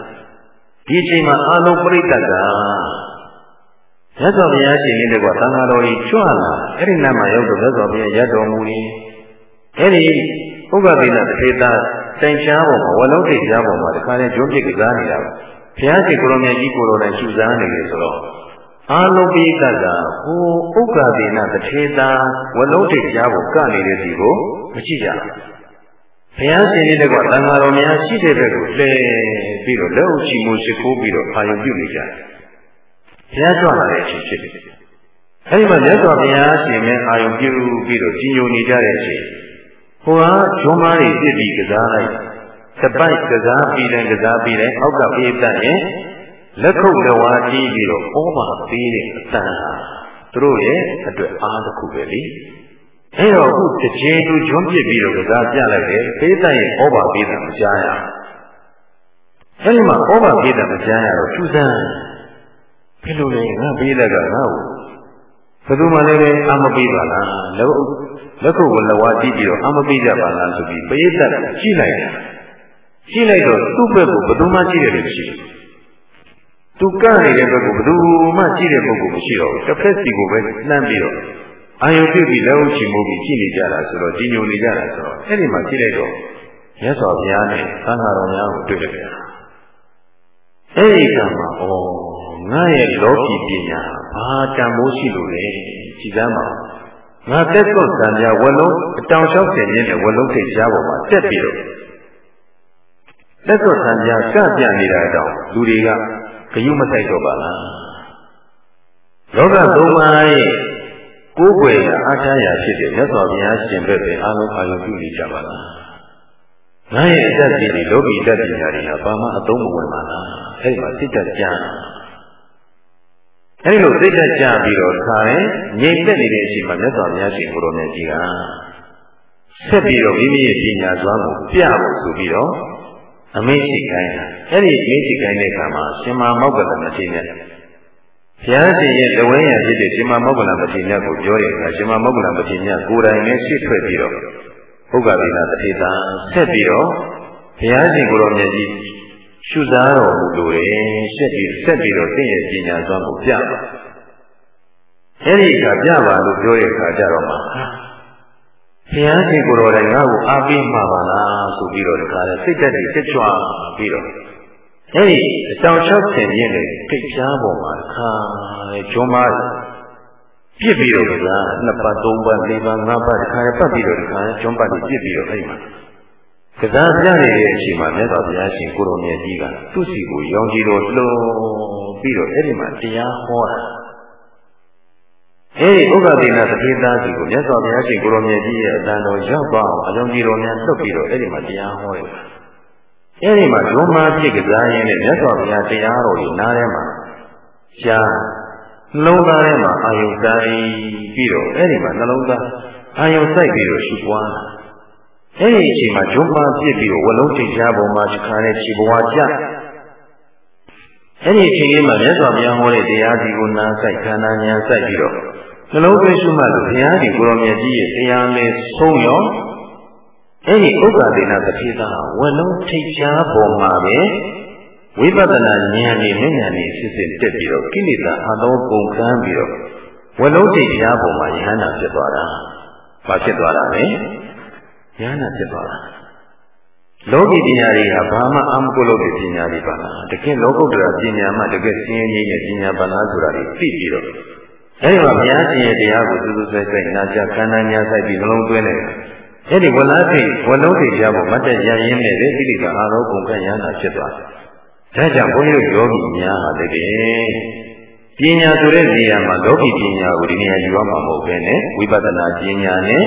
ဒီအချိန်မှာအားလုံးပြိတ္တကမြတ်စွာဘုရားရှင်နဲ့တကွာသံဃာတော်ကြီးကြွလာအဲ့ဒီနားမှာရောက်တော့မြတ်စွာဘုရားရတော်မူနေအဲ့ဒီဥက္ကဋ္ဌိနတထေတာတိုင်ချားပေါ်မှာဝလုံးထိပ်ချားပေါ်မှာတခါနဲ့ဂျွန်းပြစ်ကစားနေတာပါ ဘုရားရှင်ကိုရောင်မြတ်ကြီးကိုတော်တိုင်ရှုစားနေလေဆိုတော့အာလုံးပိကကဟိုဥက္ကဋ္ဌိနတထေတာဝလုံးထိပ်ချားပေါ်ကနေတဲ့စီကိုမကြည့်ကြဘူးဘုရားရှင်ရဲ့ကသံဃာတော်များရှိတဲ့ဘက်ကိုလှည့်ပြီးတော့လက်အုပ်ချီမှုရှိခိုးပြီးတော့အာရုံပြုနေကြတယ်ဘုရားကြွလာတဲ့အချိန်ဖြစ်တယ်။အဲအဲဒီမှာမြတ်စွာဘုရားရှင်နဲ့အာယုပြုပြီးတော့ကြီးညိုနေကြတဲ့အချိန်ဟိုကဂျွန်မားတွေပြစ်ပြီးကစားလိုက် တပိုက်ကစားပြီးတယ်ကစားပြီးတယ်အောက်ကပြေးတတ်ရင်လက်ခုပ်လက်ဝါးကြီးပြီးတော့ဩဘာပေးတဲ့အတန်ဟာသူတို့ရဲ့အတွက်အားတစ်ခုပဲလေအဲတော့အခုတစ်ချိန်သူဂျွန်ပြစ်ပြီးတော့ကစားပြလိုက်တယ်ပေးတတ်ရင်ဩဘာပေးတာမကြားရအဲဒီမှာဩဘာပေးတာမကြားရတော့သူစမ်းဘယ်လိုလဲငါပေးတဲ့ကငါ့ကိုဘယ်သူမှလည်းအာမပေးပါလားလက်လက်ခုပ်ဝလဝါကြည့်ပြီးတော့အာမပေးကြပါလားဆိုပြီးပရိသတ်ကြည့်လိုက်တယ် ကြည့်လိုက်တော့သူ့ဘက်ကိုဘယ်သူမှကြည့်ရတယ်မရှိဘူးသူကနေတဲ့ဘက်ကိုဘယ်သူမှကြည့်တဲ့ပုဂ္ဂိုလ်မရှိတော့ဘူးတစ်ဖက်စီကိုပဲလှမ်းပြီးတော့အာယုပြုပြီးလက်ဦးချီမိုးပြီးကြည့်နေကြတာဆိုတော့ကြီးညိုနေကြတာဆိုတော့အဲ့ဒီမှာကြည့်လိုက်တော့မြတ်စွာဘုရားနဲ့သံဃာတော်များကိုတွေ့တယ်ဗျာအဲ့ဒီကမှာဩငါရဲ့လောကီပညာဘာတန်မိုးရှိလို့လဲကြည်စမ်းပါငါတက်သွတ်တန်ပြဝလုံးအတောင်လျှောက်ဆင်ခြင်းနဲ့ဝလုံးထိပ်ရှားပေါ်မှာတက်ပြီးတော့ တက်သွတ်တန်ပြစပြနေတာတောင်လူတွေကဂယုမဆိုင်တော့ပါလားလောကသုံးပါးရဲ့ကိုယ်ွယ်အားထားရာဖြစ်တဲ့မြတ်စွာဘုရားရှင်ဘက်ပဲအားလုံးအာရုံပြုနေကြပါလားငါရဲ့အတ္တကြီးတွေလောကီတတ်ပညာတွေဟာဘာမှအသုံးမဝင်ပါလားအဲ့ဒီမှာစိတ်တက်ကြအဲ့ဒီလိုစိတ်တက်ကြပြီးတော့ခါရင်ငြိမ်သက်နေတဲ့အချိန်မှာမြတ်စွာဘုရားရှင်ကိုရောမြတ်ကြီးကဆက်ပြီးတော့မိမိရဲ့ပညာစွမ်းကိုပြဖို့ဆိုပြီးတော့ အမေရှိခိုင်းတာအဲ့ဒီအမေရှိခိုင်းတဲ့အခါမှာရှင်မမောက္ကလမထေရနဲ့ဘုရားရှင်ရဲ့တဝင်းရဖြစ်တဲ့ရှင်မမောက္ကလမထေရကိုပြောတဲ့အခါရှင်မမောက္ကလမထေရကိုယ်တိုင်နဲ့ရှေ့ထွက်ပြီးတော့ဘုရားဗေဒတတိတာဆက်ပြီးတော့ဘုရားရှင်ကိုရောမြတ်ကြီးရှုစားတော်မူလို့တယ်ဆက်ပြီးဆက်ပြီးတော့သိရဲ့ပညာစွမ်းကိုပြပါအဲ့ဒီအခါပြပါလို့ပြောတဲ့အခါကျတော့မှ ဘုရားရှင်ကိုယ်တော်တိုင်ငါ့ကိုအားပေးမှာပါလားဆိုပြီးတော့ဒီခါလဲစိတ်သက်တွေတက်ကြွပြီးတော့အဲ့ဒီအကြောင်းချက်ဆင်ခြင်းတွေထိတ်ရှားပေါ်မှာခါလေဂျွန်မားပြစ်ပြီးတော့ကနှစ်ပတ်သုံးပတ်လေးပတ်ငါးပတ်ဒီခါရပတ်ပြီးတော့ဒီခါဂျွန်ပတ်တွေပြစ်ပြီးတော့အဲ့မှာကစားပြနေတဲ့အချိန်မှာမြတ်စွာဘုရားရှင်ကိုရောင်မြတ်ကြီးကသူ့စီကိုရောင်ကြီးတော်လှုံပြီးတော့အဲ့ဒီမှာတရားဟောတာ အဲဒီဥက္ကတိနာသတိသားစီကိုမြတ်စွာဘုရားရှင်ကိုရောင်မြတ်ကြီးရဲ့အတန်တော်ရောက်သွားအောင်အလုံးကြီးတော်များလွတ်ပြီးတော့အဲ့ဒီမှာတရားဟောတယ်အဲ့ဒီမှာဒုမာပြည့်ကစားရင်းနဲ့မြတ်စွာဘုရားတရားတော်ကြီးနားထဲမှာရှားနှလုံးသားထဲမှာအာယုစိုက်ပြီးတော့အဲ့ဒီမှာနှလုံးသားအာယုစိုက်ပြီးတော့ရှုပွားအဲ့ဒီအချိန်မှာဂျုံပါပြစ်ပြီးတော့ဝလုံးထိပ်ရှားပေါ်မှာခြခါနဲ့ခြေဘဝကြ အဲ့ဒီအချိန်လေးမှာမြတ်စွာဘုရားဟောတဲ့တရားစီကိုနားဆိုင်ခန္ဓာဉာဏ်ဆိုင်ပြီးတော့နှလုံးသွင်းရှုမှတ်လို့ဘုရားဒီကိုရောမြတ်ကြီးရဲ့တရားလေးဆုံးရောအဲ့ဒီဥက္ကာဒေနသတိသာဝလုံးထိပ်ရှားပေါ်မှာပဲဝိပဿနာဉာဏ်နဲ့ဉာဏ်နဲ့ဖြစ်စစ်တက်ပြီးတော့ကိလေသာအသောကုန်ကမ်းပြီးတော့ဝလုံးထိပ်ရှားပေါ်မှာယဟန္တာဖြစ်သွားတာ။ဘာဖြစ်သွားတာလဲ။ယဟန္တာဖြစ်သွားတာ။ လောကီပညာတွေဟာဘာမှအမကုလို့တဲ့ပညာတွေပါလား။တကယ်လောကုတ္တရာပညာမှတကယ်စင်းရဲရဲ့ပညာပါလားဆိုတာတွေသိပြီးတော့အဲဒီမှာဘုရားရှင်ရဲ့တရားကိုသူသူဆွဲဆွဲနာကြခန္ဓာညာဆိုင်ပြီးနှလုံးသွင်းတယ်အဲ့ဒီဝလာထိဝလုံးထိကြားပေါ်မတ်တရရင်းနဲ့လေဣတိကအာရောကုန်ကရဟနာဖြစ်သွားတယ်။ဒါကြောင့်ဘုန်းကြီးတို့ယောဂီများဟာတကယ်ပညာဆိုတဲ့နေရာမှာလောကီပညာကိုဒီနေရာယူရမှာမဟုတ်ဘဲနဲ့ဝိပဿနာပညာနဲ့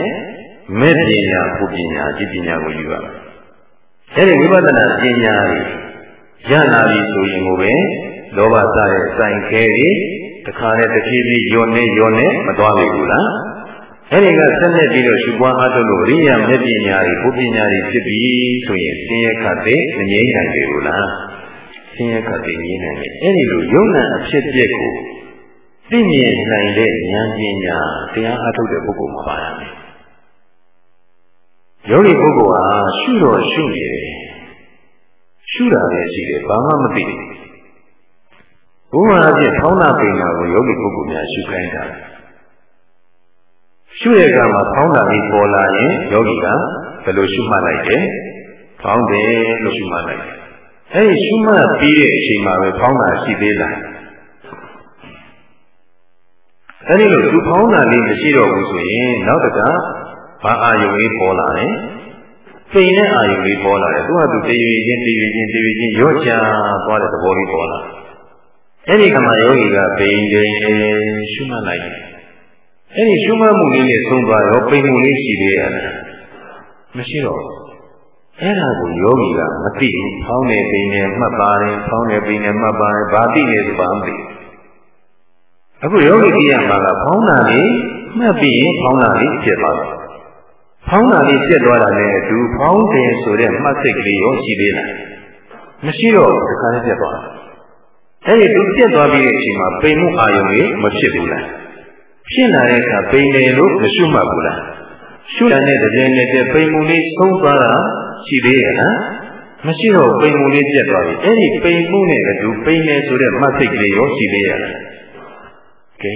မဲ့ပညာဘုပညာဒီပညာကိုယူရမယ်။ အဲ့ဒီဝိပဿနာပညာတွေရလာပြီဆိုရင်ကိုပဲလောဘစရဲ့စိုင်ခဲတွေတခါနဲ့တဖြည်းဖြည်းယွန်နေယွန်နေမသွားပြီဘူးလား။အဲဒီကဆက်လက်ပြီးတော့ရှုပွားအားထုတ်လို့ရိယာမျက်ပညာတွေဘုပညာတွေဖြစ်ပြီးဆိုရင်ဆင်းရဲခတ်တဲ့မငြိမ့်နိုင်ပြီဘူးလားဆင်းရဲခတ်တဲ့ငြိမ့်နိုင်တယ်အဲဒီလိုယုံနာအဖြစ်ပြက်ကိုသိမြင်နိုင်တဲ့ဉာဏ်ပညာတရားအားထုတ်တဲ့ပုဂ္ဂိုလ်မှာပါရမယ် ယောဂီပုဂ္ဂိုလ်ဟာရှုတော့ရှုနေတယ်ရှုတာလည်းရှိတယ်ဘာမှမသိဘူးဘုရားအဖြစ်ဖောင်းတာပင်တာကိုယောဂီပုဂ္ဂိုလ်များရှုခိုင်းတာရှုရကမှာဖောင်းတာလေးပေါ်လာရင်ယောဂီကဘယ်လိုရှုမှတ်လိုက်တယ်ဖောင်းတယ်လို့ရှုမှတ်လိုက်တယ်အဲဒီရှုမှတ်ပြီးတဲ့အချိန်မှာပဲဖောင်းတာရှိသေးလားအဲဒီလိုသူဖောင်းတာလေးမရှိတော့ဘူးဆိုရင်နောက်တက ဘာအာယုံလေးပေါ်လာတယ်စိတ်နဲ့အာယုံလေးပေါ်လာတယ်သူကသူတည်ရည်ချင်းတည်ရည်ချင်းတည်ရည်ချင်းရော့ချသွားတဲ့သဘောလေးပေါ်လာအဲဒီကမှယောဂီကပိန်တယ်ရှုမှတ်လိုက်တယ်အဲ့ဒီရှုမှတ်မှုလေးနဲ့သုံးသွားရောပိန်မှုလေးရှိသေးရလားမရှိတော့အဲ့ဒါကိုယောဂီကမသိဘူးဖောင်းနေပိန်နေမှတ်ပါတယ်ဖောင်းနေပိန်နေမှတ်ပါတယ်ဘာသိနေသဘာမသိအခုယောဂီသိရမှာကဖောင်းတာလေးမှတ်ပြီးရင်ဖောင်းတာလေးဖြစ်သွားတယ် ဖောင်းတာလေးဖြစ်သွားတာနဲ့အတူဖောင်းတယ်ဆိုတဲ့မှတ်စိတ်ကလေးရောရှိသေးလားမရှိတော့ဒီခါလေးပြတ်သွားတယ်အဲ့ဒီသူပြတ်သွားပြီးတဲ့အချိန်မှာပိန်မှုအာယုံကြီးမဖြစ်ဘူးလားဖြစ်လာတဲ့အခါပိန်တယ်လို့မရှုမှတ်ဘူးလားရှုတဲ့တည်းနဲ့တည်းပိန်မှုလေးဆုံးသွားတာရှိသေးရဲ့လားမရှိတော့ပိန်မှုလေးပြတ်သွားပြီအဲ့ဒီပိန်မှုနဲ့အတူပိန်တယ်ဆိုတဲ့မှတ်စိတ်ကလေးရောရှိသေးရဲ့လားကဲ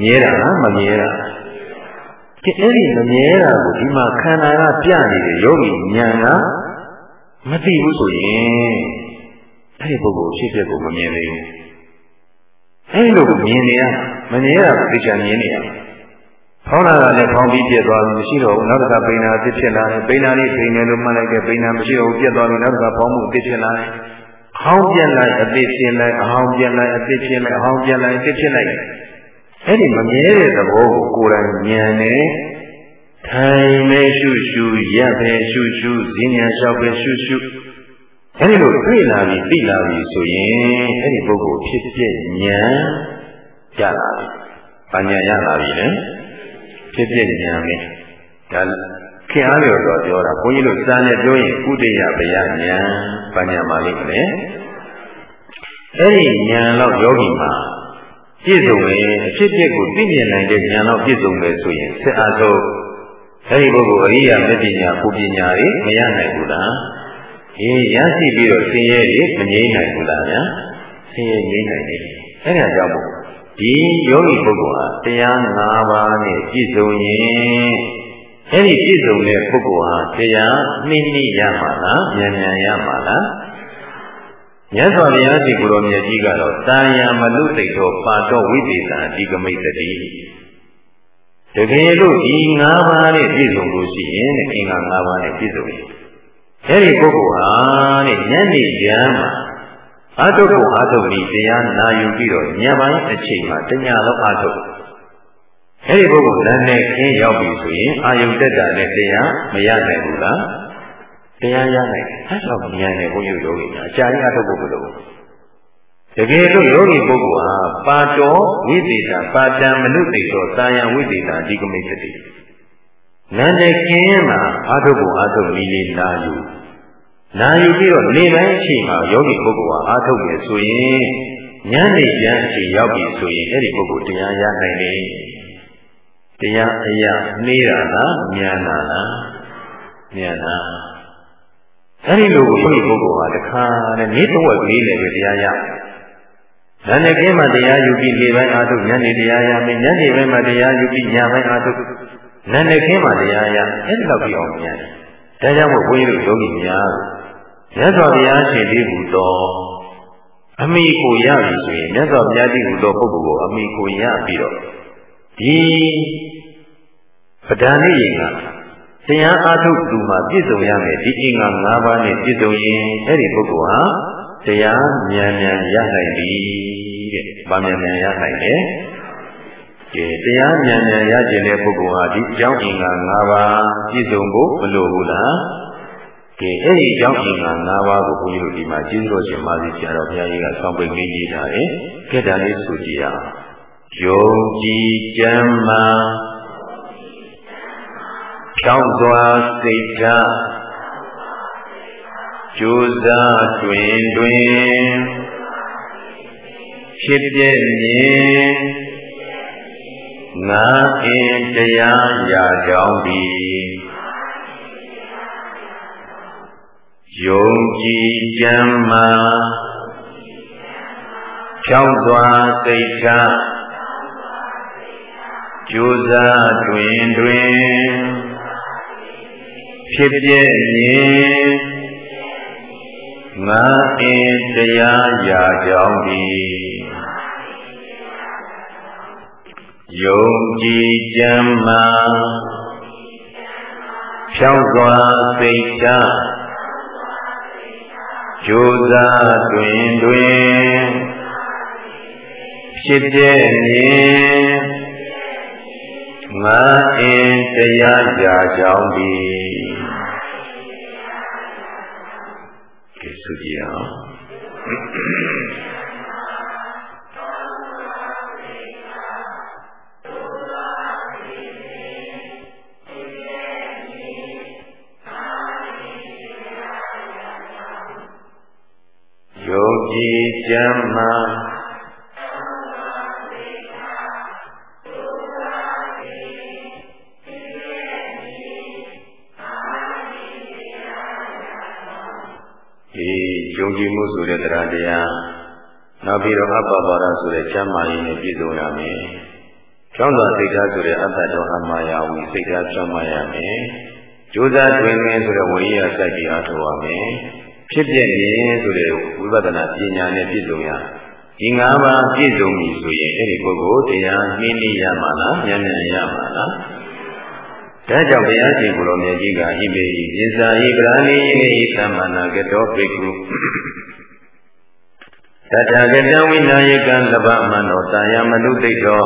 မြဲတာလားမမြဲတာ ကဲအဲ့ဒီမမြဲတာကိုဒီမှာခန္ဓာကပြနေတဲ့ယောဂီဉာဏ်ကမသိဘူးဆိုရင်အဲ့ဒီပုဂ္ဂိုလ်ဖြစ်ဖြစ်ကိုမမြင်သေးဘူးအဲ့လိုမြင်နေရမမြင်ရတာသိချင်မြင်နေရဖောင်းလာတာလည်းဖောင်းပြီးပြက်သွားပြီမရှိတော့ဘူးနောက်တစ်ခါပိန်နာအစ်ဖြစ်လာတယ်ပိန်နာလေးပိန်တယ်လို့မှတ်လိုက်တယ်ပိန်နာမရှိတော့ဘူးပြက်သွားပြီနောက်တစ်ခါဖောင်းမှုအစ်ဖြစ်လာတယ်ဟောင်းပြက်လိုက်အစ်ဖြစ်လိုက်အဟောင်းပြက်လိုက်အစ်ဖြစ်လိုက်အဟောင်းပြက်လိုက်အစ်ဖြစ်လိုက် အဲ့ဒီမမြဲတဲ့သဘောကိုကိုယ်တိုင်ဉာဏ်နဲ့ထိုင်နေရှုရှုရပ်ပဲရှုရှုဈဉ္ညာလျှောက်ပဲရှုရှုအဲဒီလိုတွေ့လာပြီသိလာပြီဆိုရင်အဲ့ဒီပုဂ္ဂိုလ်ဖြစ်ဖြစ်ဉာဏ်ရလာပြီ။ဘာဉာဏ်ရလာပြီလဲ။ဖြစ်ဖြစ်ဉာဏ်ပဲ။ဒါခင်အားလျော်တော့ပြောတာဘုန်းကြီးတို့စာနဲ့ပြောရင်ဥဒိယဘယဉာဏ်ဘာဉာဏ်ပါလိမ့်မလဲ။အဲ့ဒီဉာဏ်တော့ယောဂီမှာ ပြည့်စုံရင်အဖြစ်ဖြစ်ကိုသိမြင်နိုင်တဲ့ဉာဏ်တော့ပြည့်စုံတယ်ဆိုရင်ဆက်အားဆုံးအဲဒီပုဂ္ဂိုလ်အရိယာမသိညာပူပညာတွေမရနိုင်ဘူးလားအေးရရှိပြီးတော့ဆင်းရဲတွေမငြိမ့်နိုင်ဘူးလားဗျာဆင်းရဲငြိမ့်နိုင်တယ်အဲဒါကြောင့်မို့ဒီယောဂီပုဂ္ဂိုလ်ဟာတရား၅ပါးနဲ့ပြည့်စုံရင်အဲဒီပြည့်စုံတဲ့ပုဂ္ဂိုလ်ဟာတရားနှိမ့်နှိမ့်ရမှာလားဉာဏ်ဉာဏ်ရမှာလား မြတ်စွာဘုရားရှင်ကိုယ်တော်မြတ်ကြီးကတော့တာယာမလုသိတောပါတော့ဝိသေသအဓိကမိတ်တိတကယ်လို့ဒီ၅ပါးနဲ့ပြည့်စုံလို့ရှိရင်အင်္ဂါ၅ပါးနဲ့ပြည့်စုံရင်အဲဒီပုဂ္ဂိုလ်ဟာတဲ့ညနေရမ်းမှာအာထုပ်ကိုအာထုပ်ပြီးတရားနာယူပြီးတော့ညပိုင်းအချိန်မှာတညလုံးအာထုပ်အဲဒီပုဂ္ဂိုလ်လည်းနဲ့ခင်းရောက်ပြီဆိုရင်အာယုတက်တာနဲ့တရားမရနိုင်ဘူးလား တရားရနိုင်တယ်အဲတော့ဉာဏ်နဲ့ဘုန်းကြီးတို့ကအကြာကြီးအာထုပ်ဖို့မလိုဘူးတကယ်လို့ယောဂီပုဂ္ဂိုလ်ဟာပါတော်ဝိသေတာပါတံမနုသိသောတာယံဝိသေတာဒီကမိတ်တိနန္ဒကင်းမှာအာထုပ်ကိုအာထုပ်လေးလေးနာယူနာယူပြီးတော့နေပိုင်းအချိန်မှာယောဂီပုဂ္ဂိုလ်ဟာအာထုတ်နေဆိုရင်ညနေကျမ်းအချိန်ရောက်ပြီဆိုရင်အဲ့ဒီပုဂ္ဂိုလ်တရားရနိုင်တယ်တရားအရာနေတာလားဉာဏ်လားဉာဏ်လား အဲ့ဒီလိုကိုယောဂီပုဂ္ဂိုလ်ဟာတခါနဲ့နေတော့ဝက်ကလေးနဲ့ပဲတရားရတယ်။ညနေခင်းမှာတရားယူပြီးနေပိုင်းအားထုတ်ညနေတရားရမယ်ညနေပိုင်းမှာတရားယူပြီးညပိုင်းအားထုတ်ညနေခင်းမှာတရားရအဲ့ဒီလောက်ပြီးအောင်မြန်တယ်။ဒါကြောင့်မို့ဘုန်းကြီးတို့ယောဂီများမြတ်စွာဘုရားရှင်ဒီဟူသောအမိကိုရပြီဆိုရင်မြတ်စွာဘုရားဒီဟူသောပုဂ္ဂိုလ်ကိုအမိကိုရပြီးတော့ဒီပဒဏိယင်က တရားအားထုတ်သူမှာပြည့်စုံရမယ်ဒီအင်္ဂါ၅ပါးနဲ့ပြည့်စုံရင်အဲ့ဒီပုဂ္ဂိုလ်ဟာတရားဉာဏ်ဉာဏ်ရနိုင်ပြီတဲ့။ဗာဉာဏ်ဉာဏ်ရနိုင်တယ်။ကဲတရားဉာဏ်ဉာဏ်ရခြင်းတဲ့ပုဂ္ဂိုလ်ဟာဒီကြောင်းအင်္ဂါ၅ပါးပြည့်စုံဖို့မလိုဘူးလား။ကဲအဲ့ဒီကြောင်းအင်္ဂါ၅ပါးကိုဘုန်းကြီးတို့ဒီမှာကျေးဇူးတော်ရှင်မာသီဆရာတော်ဘုရားကြီးကဆောင်းပိတ်လေးရေးထားတယ်။ကဲဒါလေးဆိုကြည့်အောင်။ယုံကြည်ကြမ်းမာ ဖြောင်းစွာစိတ်ဓာတ်ကြိုးစားတွင်တွင်ဖြစ်ပြည့်မြင်ငါအင်းတရားရာကြောင်းသည်ယုံကြည်ကြမ်းမာဖြောင်းစွာစိတ်ဓာတ်ကြိုးစားတွင်တွင် ဖြစ်ပြည့်မြင်ငါအင်းတရားရာကြောင်းသည်ယုံကြည်ကြမ်းမာဖြောင်းစွာစိတ်ဓာတ်ကြိုးစားတွင်တွင်ဖြစ်ပြည့်မြင်ငငါအင်းတရားရာကြောင်းဒီ ကဲဆုကြည်အောင်ကြည်ကြမ်းမှ ကြည်မှုဆိုတဲ့တရားတရားနောက်ပြီးတော့အပ္ပပါဒဆိုတဲ့ကျမ်းမာရေးနဲ့ပြည့်စုံရမယ်။ကျောင်းတော်စိတ်ဓာတ်ဆိုတဲ့အတ္တတော်အမှားယာဝီစိတ်ဓာတ်ကျမ်းမာရမယ်။ကြိုးစားတွင်တွင်ဆိုတဲ့ဝိရိယစိုက်ပြီးအားထုတ်ရမယ်။ဖြစ်ပြနေဆိုတဲ့ဝိပဿနာပညာနဲ့ပြည့်စုံရဒီ၅ပါးပြည့်စုံပြီဆိုရင်အဲ့ဒီပုဂ္ဂိုလ်တရားနှင်းနေရမှာလားဉာဏ်ဉာဏ်ရမှာလား ဒါကြောင့်ဘုရားရှင်ကိုယ်တော်မြတ်ကြီးကဣမေဟိပစ္စာဟိပရာဏိဣမေဟိသမ္မာနာကတောပိက္ခုတထာဂတဝိနာယကံသဗ္ဗမနောတာယမနုသိတော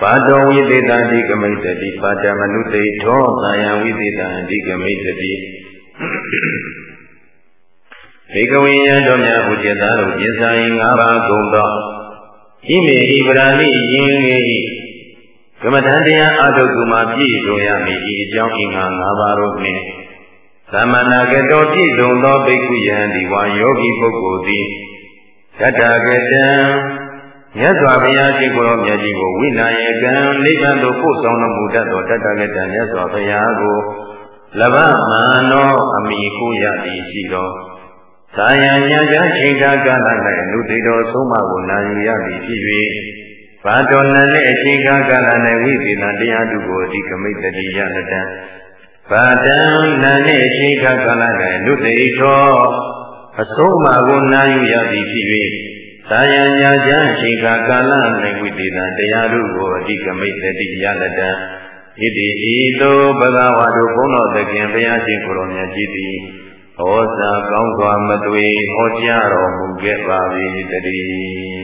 ပါတောဝိသေတံဒီကမိတ္တိပါတမနုသိထောတာယဝိသေတံဒီကမိတ္တိဘေကဝိယံတို့များဥจิตသားတို့ပြစာရင်၅ပါးကုန်သောဣမေဟိပရာဏိယင်လေဟိ ကမ္မထံတရားအထုကုမှာပြည့်စုံရမည်ဤအကြောင်းအင်္ဂါ၅ပါးတို့နှင့်သမဏဂတောပြည့်စုံသောဘိက္ခုယံဒီဝါယောဂီပုဂ္ဂိုလ်သည်တတဂတံမြတ်စွာဘုရားရှိခိုးတော်မြတ်ကြီးကိုဝိနာယကံနိဗ္ဗာန်သို့ပို့ဆောင်တော်မူတတ်သောတတဂတံမြတ်စွာဘုရားကိုလဗ္ဗမနောအမိကိုရသည်ရှိသောသာယညာကြချိန်ကာကာလ၌လူသိတော်ဆုံးမကိုနာယူရသည်ဖြစ်၍ ဘာတော်နနဲ့အချိန်ကာကာလ၌ဝိသေသတရားတုကိုအဓိကမိတ်တိယနတံဘာတံနနဲ့အချိန်ကာကာလ၌လူသိတော်အဆုံးမကိုနာယူရသည်ဖြစ်၍သာယညာကြချိန်ကာကာလ၌ဝိသေသတရားတုကိုအဓိကမိတ်တိယနတံဣတိဤသို့ဘဂဝါတို့ဘုန်းတော်သခင်ဘုရားရှင်ကိုယ်တော်မြတ်ကြီးသည်ဟောစာကောင်းစွာမသွေဟောကြားတော်မူခဲ့ပါ၏တည်း